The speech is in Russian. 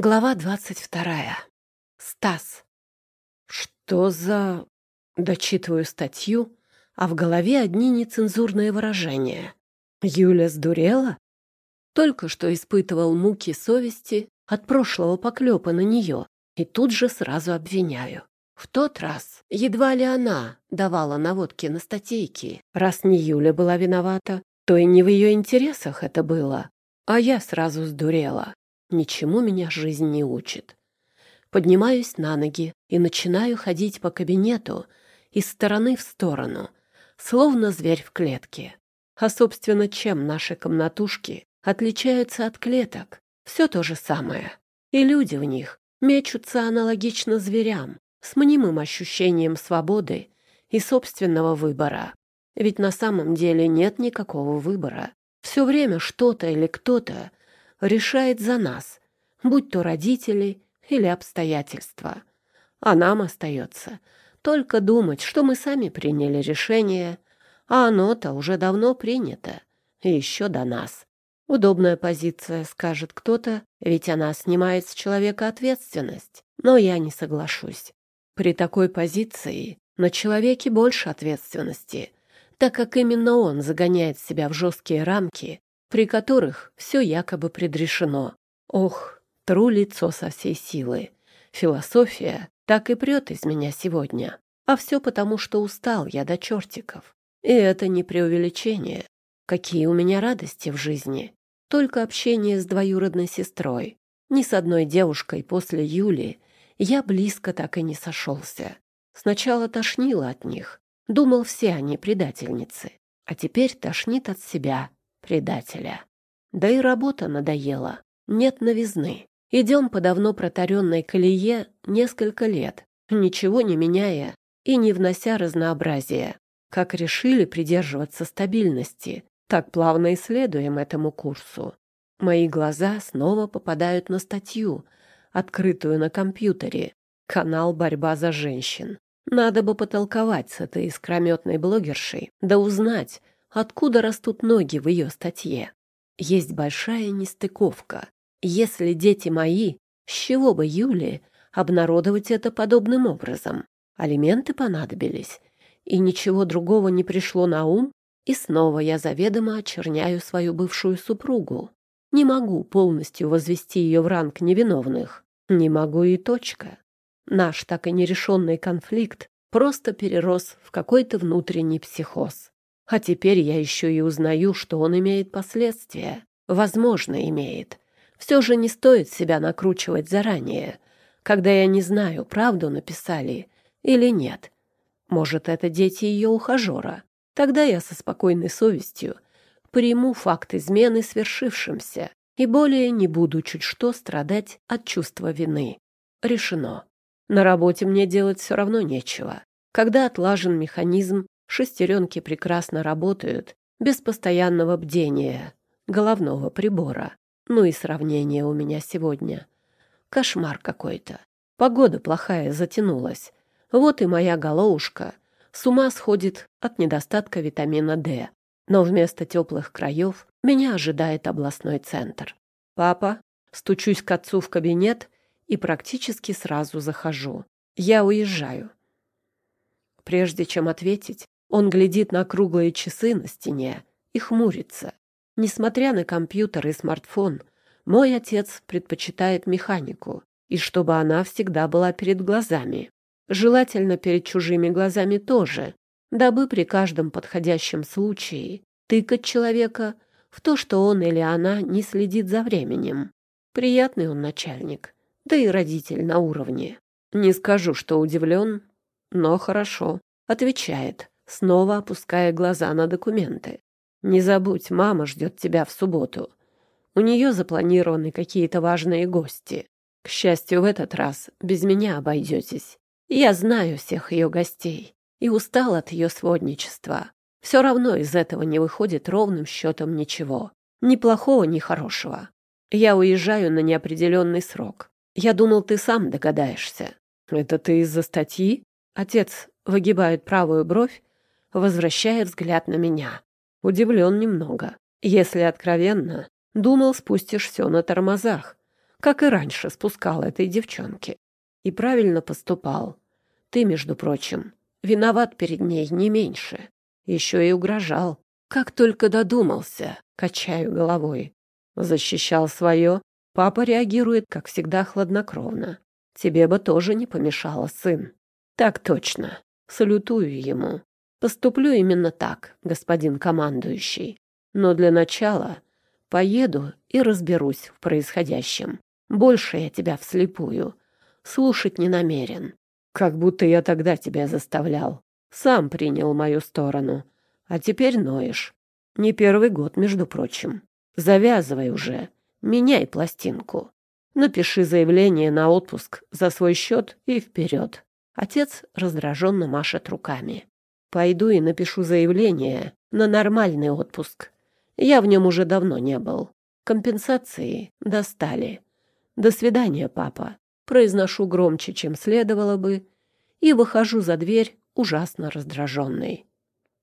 Глава двадцать вторая. Стас. Что за... Дочитываю статью, а в голове одни нецензурные выражения. Юля сдурела? Только что испытывал муки совести от прошлого поклепа на нее, и тут же сразу обвиняю. В тот раз едва ли она давала наводки на статейки. Раз не Юля была виновата, то и не в ее интересах это было. А я сразу сдурела. Ничему меня жизнь не учит. Поднимаюсь на ноги и начинаю ходить по кабинету из стороны в сторону, словно зверь в клетке. А, собственно, чем наши комнатушки отличаются от клеток? Все то же самое. И люди в них мечутся аналогично зверям, с мнимым ощущением свободы и собственного выбора. Ведь на самом деле нет никакого выбора. Все время что-то или кто-то решает за нас, будь то родители или обстоятельства. А нам остается только думать, что мы сами приняли решение, а оно-то уже давно принято, еще до нас. Удобная позиция, скажет кто-то, ведь она снимает с человека ответственность. Но я не соглашусь. При такой позиции на человеке больше ответственности, так как именно он загоняет себя в жесткие рамки при которых все якобы предрешено. Ох, тру лицо со всей силы. Философия так и прет из меня сегодня. А все потому, что устал я до чертиков. И это не преувеличение. Какие у меня радости в жизни. Только общение с двоюродной сестрой. Ни с одной девушкой после Юли я близко так и не сошелся. Сначала тошнило от них. Думал, все они предательницы. А теперь тошнит от себя предателя. Да и работа надоела. Нет новизны. Идем по давно протаренной колее несколько лет, ничего не меняя и не внося разнообразия. Как решили придерживаться стабильности, так плавно и следуем этому курсу. Мои глаза снова попадают на статью, открытую на компьютере. Канал «Борьба за женщин». Надо бы потолковать с этой искрометной блогершей, да узнать, откуда растут ноги в ее статье. Есть большая нестыковка. Если дети мои, с чего бы Юле обнародовать это подобным образом? Алименты понадобились, и ничего другого не пришло на ум, и снова я заведомо очерняю свою бывшую супругу. Не могу полностью возвести ее в ранг невиновных. Не могу и точка. Наш так и нерешенный конфликт просто перерос в какой-то внутренний психоз. А теперь я еще и узнаю, что он имеет последствия. Возможно, имеет. Все же не стоит себя накручивать заранее, когда я не знаю, правду написали или нет. Может, это дети ее ухажера. Тогда я со спокойной совестью приму факт измены свершившимся и более не буду чуть что страдать от чувства вины. Решено. На работе мне делать все равно нечего. Когда отлажен механизм Шестеренки прекрасно работают без постоянного бдения, головного прибора. Ну и сравнение у меня сегодня. Кошмар какой-то. Погода плохая затянулась. Вот и моя головушка с ума сходит от недостатка витамина D. Но вместо теплых краев меня ожидает областной центр. «Папа?» Стучусь к отцу в кабинет и практически сразу захожу. Я уезжаю. Прежде чем ответить, он глядит на круглые часы на стене и хмурится. Несмотря на компьютер и смартфон, мой отец предпочитает механику, и чтобы она всегда была перед глазами. Желательно перед чужими глазами тоже, дабы при каждом подходящем случае тыкать человека в то, что он или она не следит за временем. Приятный он начальник, да и родитель на уровне. Не скажу, что удивлен, но хорошо. Отвечает, снова опуская глаза на документы. «Не забудь, мама ждет тебя в субботу. У нее запланированы какие-то важные гости. К счастью, в этот раз без меня обойдетесь. Я знаю всех ее гостей и устал от ее сводничества. Все равно из этого не выходит ровным счетом ничего. Ни плохого, ни хорошего. Я уезжаю на неопределенный срок. Я думал, ты сам догадаешься. Это ты из-за статьи? Отец выгибает правую бровь возвращая взгляд на меня. Удивлен немного. Если откровенно, думал, спустишь все на тормозах, как и раньше спускал этой девчонке. И правильно поступал. Ты, между прочим, виноват перед ней не меньше. Еще и угрожал. Как только додумался, качаю головой. Защищал свое. Папа реагирует, как всегда, хладнокровно. Тебе бы тоже не помешало, сын. Так точно. Салютую ему. Поступлю именно так, господин командующий. Но для начала поеду и разберусь в происходящем. Больше я тебя вслепую. Слушать не намерен. Как будто я тогда тебя заставлял. Сам принял мою сторону. А теперь ноешь. Не первый год, между прочим. Завязывай уже. Меняй пластинку. Напиши заявление на отпуск за свой счет и вперед. Отец раздраженно машет руками. Пойду и напишу заявление на нормальный отпуск. Я в нем уже давно не был. Компенсации достали. До свидания, папа. Произношу громче, чем следовало бы, и выхожу за дверь ужасно раздраженный.